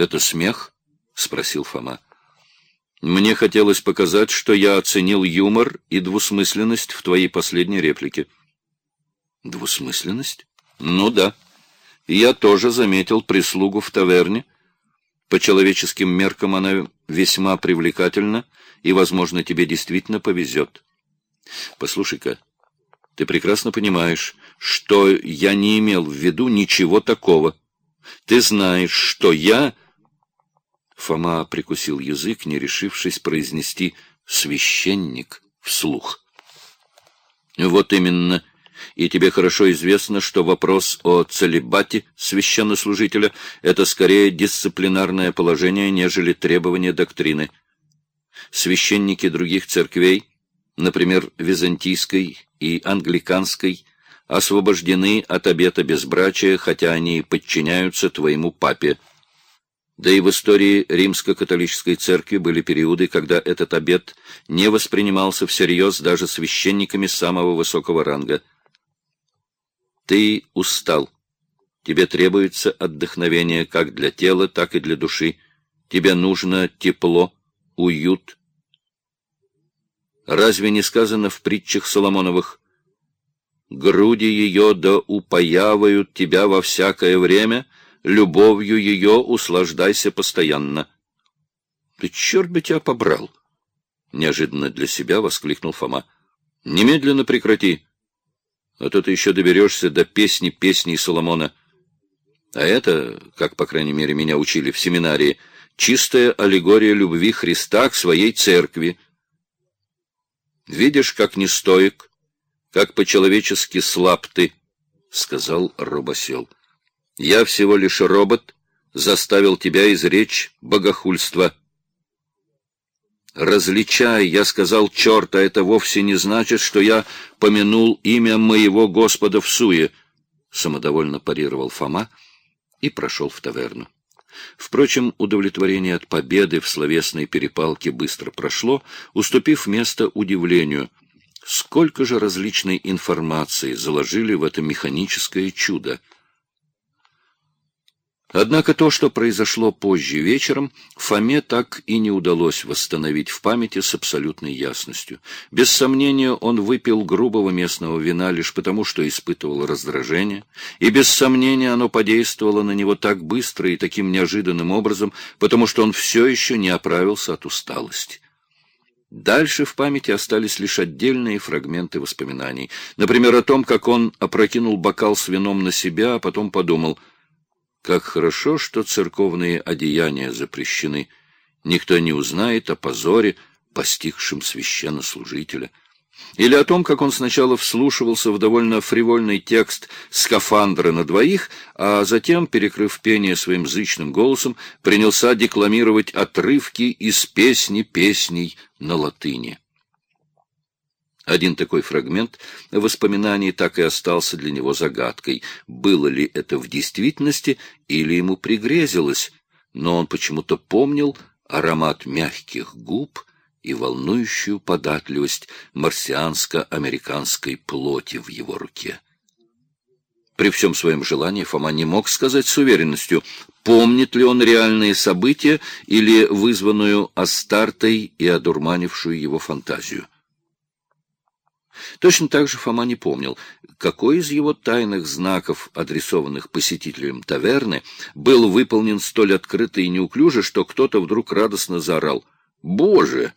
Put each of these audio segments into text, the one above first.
Это смех? — спросил Фома. Мне хотелось показать, что я оценил юмор и двусмысленность в твоей последней реплике. Двусмысленность? Ну да. Я тоже заметил прислугу в таверне. По человеческим меркам она весьма привлекательна, и, возможно, тебе действительно повезет. Послушай-ка, ты прекрасно понимаешь, что я не имел в виду ничего такого. Ты знаешь, что я... Фома прикусил язык, не решившись произнести «священник» вслух. Вот именно. И тебе хорошо известно, что вопрос о целебате священнослужителя — это скорее дисциплинарное положение, нежели требование доктрины. Священники других церквей, например, византийской и англиканской, освобождены от обета безбрачия, хотя они подчиняются твоему папе. Да и в истории римско-католической церкви были периоды, когда этот обет не воспринимался всерьез даже священниками самого высокого ранга. Ты устал. Тебе требуется отдохновение как для тела, так и для души. Тебе нужно тепло, уют. Разве не сказано в притчах Соломоновых «Груди ее да упоявают тебя во всякое время», любовью ее услаждайся постоянно. — Ты черт бы тебя побрал! — неожиданно для себя воскликнул Фома. — Немедленно прекрати, а то ты еще доберешься до песни песней Соломона. А это, как, по крайней мере, меня учили в семинарии, чистая аллегория любви Христа к своей церкви. Видишь, как не стоек, как по-человечески слаб ты, — сказал Робосел. — я всего лишь робот, заставил тебя изречь богохульство. Различай, я сказал, черт, а это вовсе не значит, что я помянул имя моего Господа в суе, — самодовольно парировал Фома и прошел в таверну. Впрочем, удовлетворение от победы в словесной перепалке быстро прошло, уступив место удивлению. Сколько же различной информации заложили в это механическое чудо! Однако то, что произошло позже вечером, Фоме так и не удалось восстановить в памяти с абсолютной ясностью. Без сомнения, он выпил грубого местного вина лишь потому, что испытывал раздражение, и без сомнения оно подействовало на него так быстро и таким неожиданным образом, потому что он все еще не оправился от усталости. Дальше в памяти остались лишь отдельные фрагменты воспоминаний. Например, о том, как он опрокинул бокал с вином на себя, а потом подумал — как хорошо, что церковные одеяния запрещены. Никто не узнает о позоре, постигшем священнослужителя. Или о том, как он сначала вслушивался в довольно фривольный текст «Скафандра на двоих», а затем, перекрыв пение своим зычным голосом, принялся декламировать отрывки из песни песней на латыни. Один такой фрагмент воспоминаний так и остался для него загадкой. Было ли это в действительности или ему пригрезилось, но он почему-то помнил аромат мягких губ и волнующую податливость марсианско-американской плоти в его руке. При всем своем желании Фома не мог сказать с уверенностью, помнит ли он реальные события или вызванную Астартой и одурманившую его фантазию. Точно так же Фома не помнил, какой из его тайных знаков, адресованных посетителям таверны, был выполнен столь открыто и неуклюже, что кто-то вдруг радостно заорал «Боже!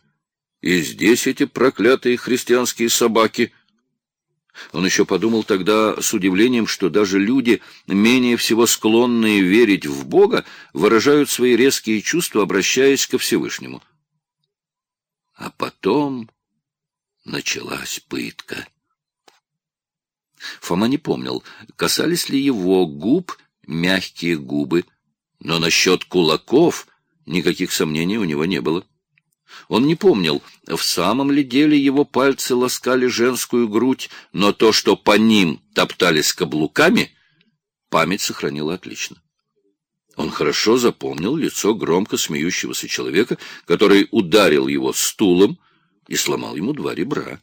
И здесь эти проклятые христианские собаки!» Он еще подумал тогда с удивлением, что даже люди, менее всего склонные верить в Бога, выражают свои резкие чувства, обращаясь ко Всевышнему. А потом началась пытка. Фома не помнил, касались ли его губ мягкие губы, но насчет кулаков никаких сомнений у него не было. Он не помнил, в самом ли деле его пальцы ласкали женскую грудь, но то, что по ним топтались каблуками, память сохранила отлично. Он хорошо запомнил лицо громко смеющегося человека, который ударил его стулом, и сломал ему два ребра.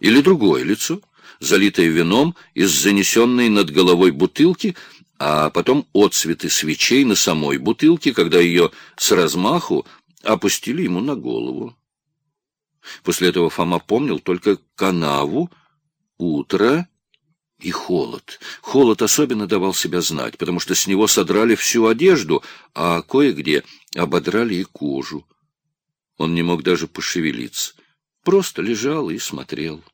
Или другое лицо, залитое вином из занесенной над головой бутылки, а потом отцветы свечей на самой бутылке, когда ее с размаху опустили ему на голову. После этого Фома помнил только канаву, утро и холод. Холод особенно давал себя знать, потому что с него содрали всю одежду, а кое-где ободрали и кожу. Он не мог даже пошевелиться, просто лежал и смотрел.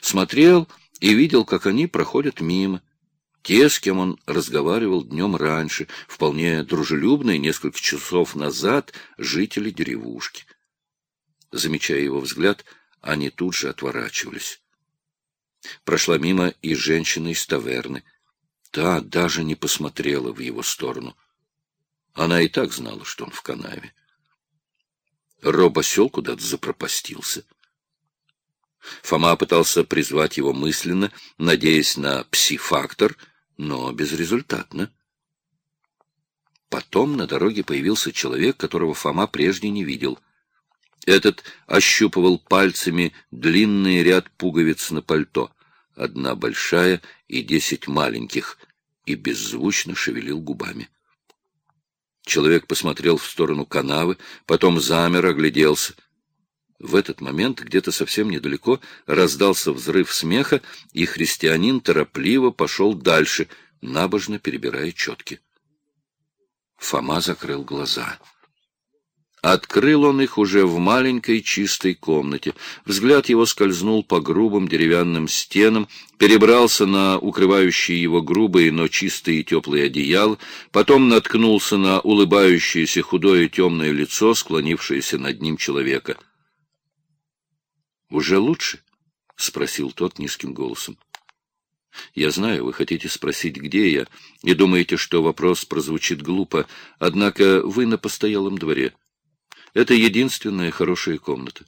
Смотрел и видел, как они проходят мимо. Те, с кем он разговаривал днем раньше, вполне дружелюбные, несколько часов назад, жители деревушки. Замечая его взгляд, они тут же отворачивались. Прошла мимо и женщина из таверны. Та даже не посмотрела в его сторону. Она и так знала, что он в канаве. Робосел куда-то запропастился. Фома пытался призвать его мысленно, надеясь на пси-фактор, но безрезультатно. Потом на дороге появился человек, которого Фома прежде не видел. Этот ощупывал пальцами длинный ряд пуговиц на пальто, одна большая и десять маленьких, и беззвучно шевелил губами. Человек посмотрел в сторону канавы, потом замер, огляделся — в этот момент где-то совсем недалеко раздался взрыв смеха, и христианин торопливо пошел дальше, набожно перебирая четки. Фома закрыл глаза. Открыл он их уже в маленькой чистой комнате. Взгляд его скользнул по грубым деревянным стенам, перебрался на укрывающие его грубые, но чистые и теплые одеяла, потом наткнулся на улыбающееся худое темное лицо, склонившееся над ним человека —— Уже лучше? — спросил тот низким голосом. — Я знаю, вы хотите спросить, где я, и думаете, что вопрос прозвучит глупо, однако вы на постоялом дворе. Это единственная хорошая комната.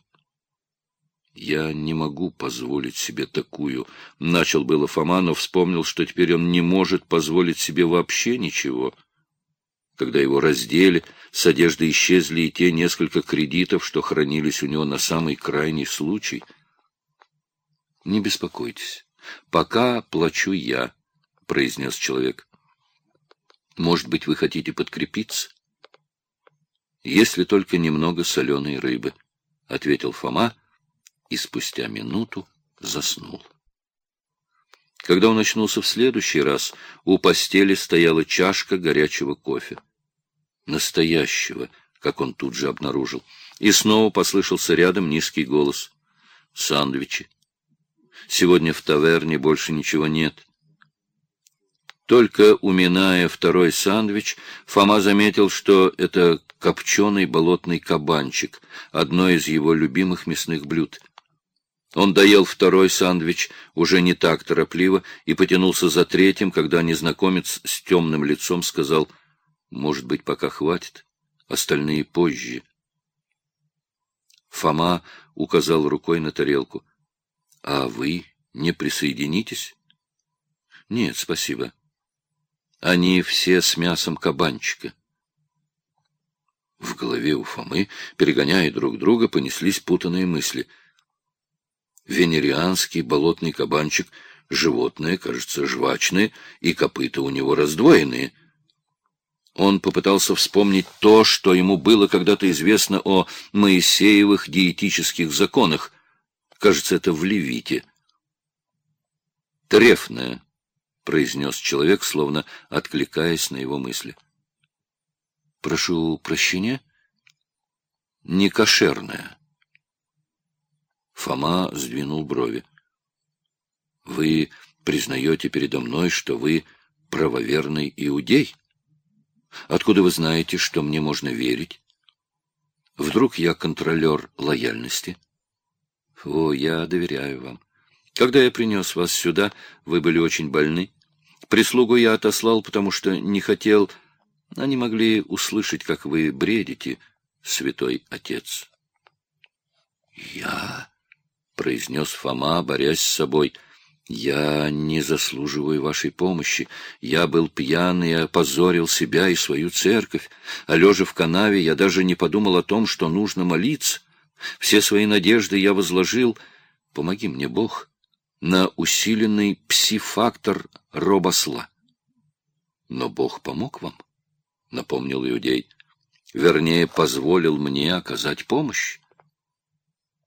Я не могу позволить себе такую. Начал было Фома, но вспомнил, что теперь он не может позволить себе вообще ничего. Когда его раздели, с одежды исчезли и те несколько кредитов, что хранились у него на самый крайний случай. «Не беспокойтесь. Пока плачу я», — произнес человек. «Может быть, вы хотите подкрепиться?» «Если только немного соленой рыбы», — ответил Фома и спустя минуту заснул. Когда он очнулся в следующий раз, у постели стояла чашка горячего кофе настоящего, как он тут же обнаружил. И снова послышался рядом низкий голос. «Сандвичи. Сегодня в таверне больше ничего нет». Только уминая второй сандвич, Фома заметил, что это копченый болотный кабанчик, одно из его любимых мясных блюд. Он доел второй сандвич уже не так торопливо и потянулся за третьим, когда незнакомец с темным лицом сказал — может быть, пока хватит, остальные позже. Фома указал рукой на тарелку. — А вы не присоединитесь? — Нет, спасибо. Они все с мясом кабанчика. Голове у Фомы, перегоняя друг друга, понеслись путанные мысли. Венерианский болотный кабанчик — животное, кажется, жвачное, и копыта у него раздвоенные — он попытался вспомнить то, что ему было когда-то известно о Моисеевых диетических законах. Кажется, это в Левите. «Трефное», — произнес человек, словно откликаясь на его мысли. «Прошу прощения?» «Не кошерное». Фома сдвинул брови. «Вы признаете передо мной, что вы правоверный иудей?» Откуда вы знаете, что мне можно верить? Вдруг я контролер лояльности? О, я доверяю вам. Когда я принес вас сюда, вы были очень больны. Прислугу я отослал, потому что не хотел... Они могли услышать, как вы бредите, святой отец. «Я...» — произнес Фома, борясь с собой — я не заслуживаю вашей помощи. Я был пьян и опозорил себя и свою церковь. А лежа в канаве, я даже не подумал о том, что нужно молиться. Все свои надежды я возложил, помоги мне, Бог, на усиленный псифактор робосла. Но Бог помог вам, — напомнил Иудей. Вернее, позволил мне оказать помощь.